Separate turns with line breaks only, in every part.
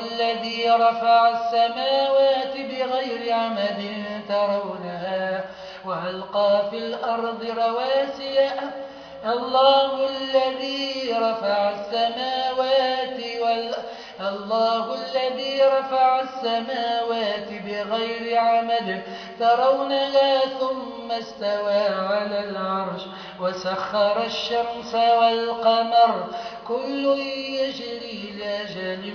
الذي رفع السماوات بغير عمد ترونها وألقى في الأرض رواسي. الله الذي رفع السماوات وال... الله الذي رفع السماوات بغير عمد ترونها ثم استوى على العرش وسخر الشمس والقمر. كل يجري لأجل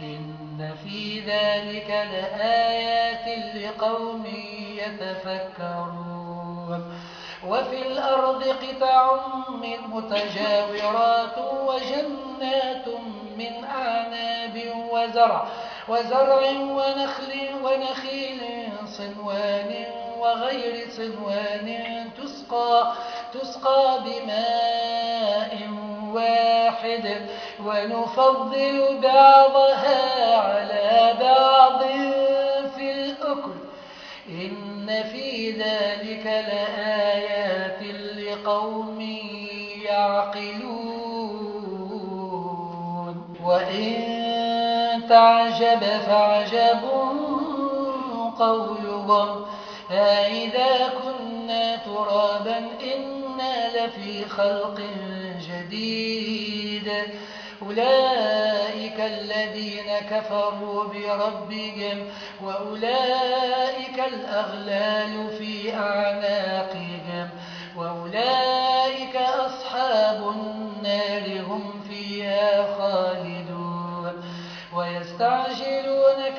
إن في ذلك لآيات لقوم يتفكرون وفي الأرض قطع من متجاورات وجنات من أعناب وزرع وزرع ونخل ونخيل صنوان وغير صنوان تسقى, تسقى بماء واحد ونفضل بعضها على بعض في الأكل. إن في ذلك لآيات لقوم يعقلون. وإن تعجب فعجب قولهم أإذا كنا ترابا إنا لفي خلق جديد. أولئك الذين كفروا بربهم وأولئك الأغلال في أعناقهم وأولئك أصحاب النار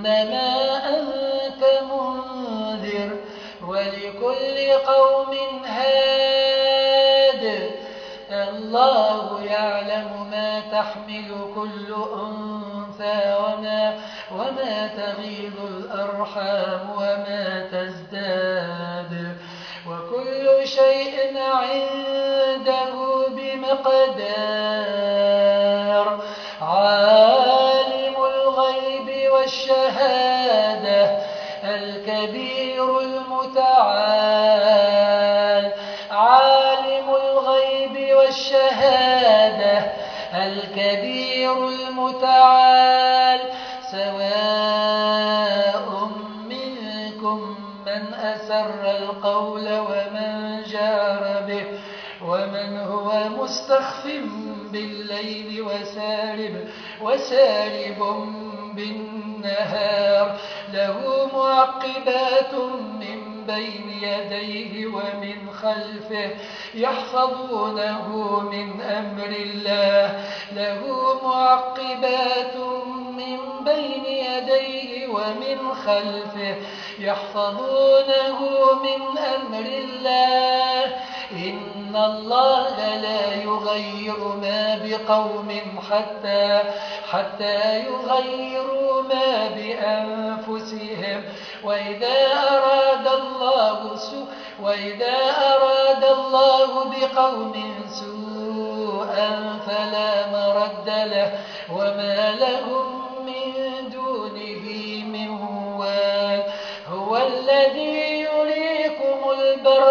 إنما أنت منذر ولكل قوم هاد. الله يعلم ما تحمل كل أنثى وما, وما تغيض الأرحام وما تزداد. وكل شيء عنده بمقدار. والشهادة الكبير المتعال عالم الغيب والشهادة الكبير المتعال. سواء منكم من أسر القول ومن جار به ومن هو مستخف بالليل وسارب, وسارب بالنهار له معقبات من بين يديه ومن خلفه يحفظونه من أمر الله. له معقبات من بين يديه ومن خلفه يحفظونه من أمر الله. إن الله لا يغير ما بقوم حتى, حتى يغيروا ما بأنفسهم. وإذا أراد الله سوء وإذا أراد الله بقوم سوءا فلا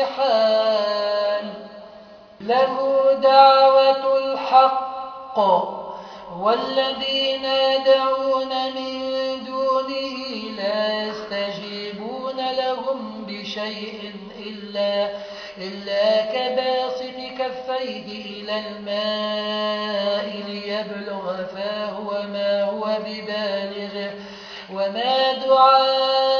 المحال له دعوة الحق والذين يدعون من دونه لا يستجيبون لهم بشيء إلا, إلا كباسط كفيه إلى الماء ليبلغ فاه وما هو ببالغه وما دعاء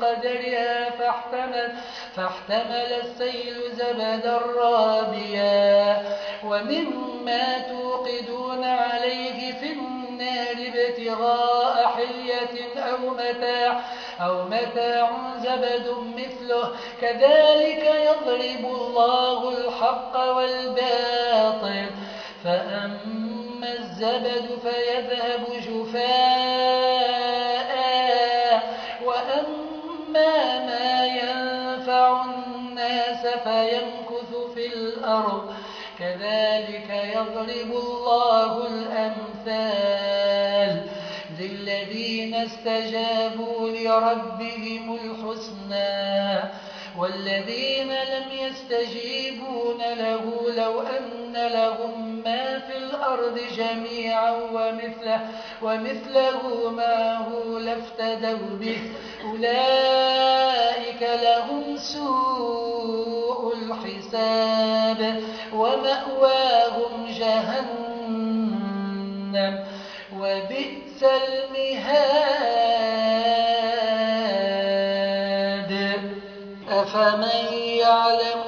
بقدرها فاحتمل, فاحتمل السيل زبدا رابيا ومما توقدون عليه في النار ابتغاء حلية أو متاع, أو متاع زبد مثله. كذلك يضرب الله الحق والباطل. فأما الزبد فيذهب جفاء فيمكث في الأرض. كذلك يضرب الله الأمثال للذين استجابوا لربهم الحسنى والذين لم يستجيبون له لو أن لهم ما في الأرض جميعا ومثله, ومثله معه لافتدوا به. أولئك لهم سوء الحساب ومأواهم جهنم. وبئس المهاد. أفمن يعلم ما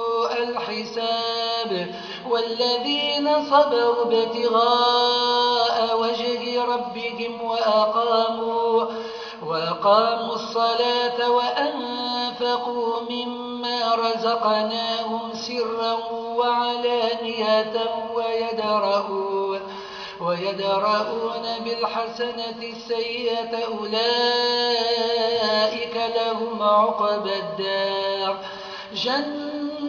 الحساب والذين صبروا ابتغاء وجه ربهم وأقاموا, وأقاموا الصلاة وأنفقوا مما رزقناهم سرا وعلانية ويدرؤون, ويدرؤون بالحسنة السيئة أولئك لهم عقبى الدار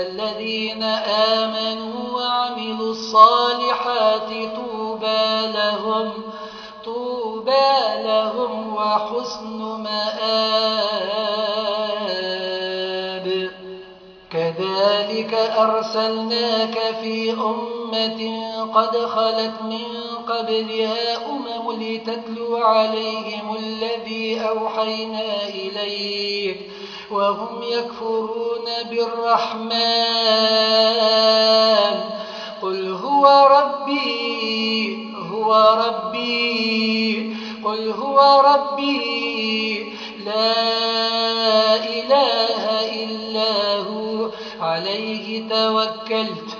الذين آمنوا وعملوا الصالحات طوبى لهم طوبى لهم وحسن مآب. كذلك أرسلناك في أمة قد خلت من قبلها أمم لتتلو عليهم الذي أوحينا إليك وهم يكفرون بالرحمن. قل هو ربي هو ربي قل هو ربي لا إله إلا هو. عليه توكلت.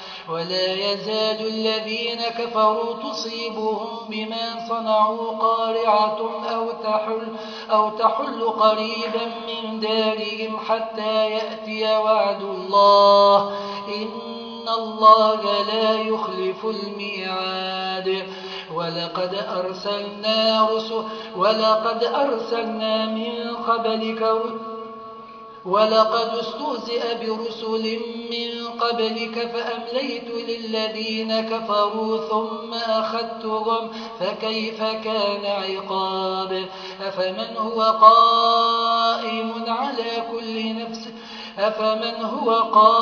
ولا يزال الذين كفروا تصيبهم بما صنعوا قارعة أو تحل, أو تحل قريبا من دارهم حتى يأتي وعد الله. إن الله لا يخلف الميعاد. ولقد أرسلنا, رسل ولقد أرسلنا من قبلك رسل ولقد استهزئ برسل من قبلك فأمليت للذين كفروا ثم أخذتهم فكيف كان عقاب؟ أفمن هو قائم على كل نفس؟ أفمن هو قائم؟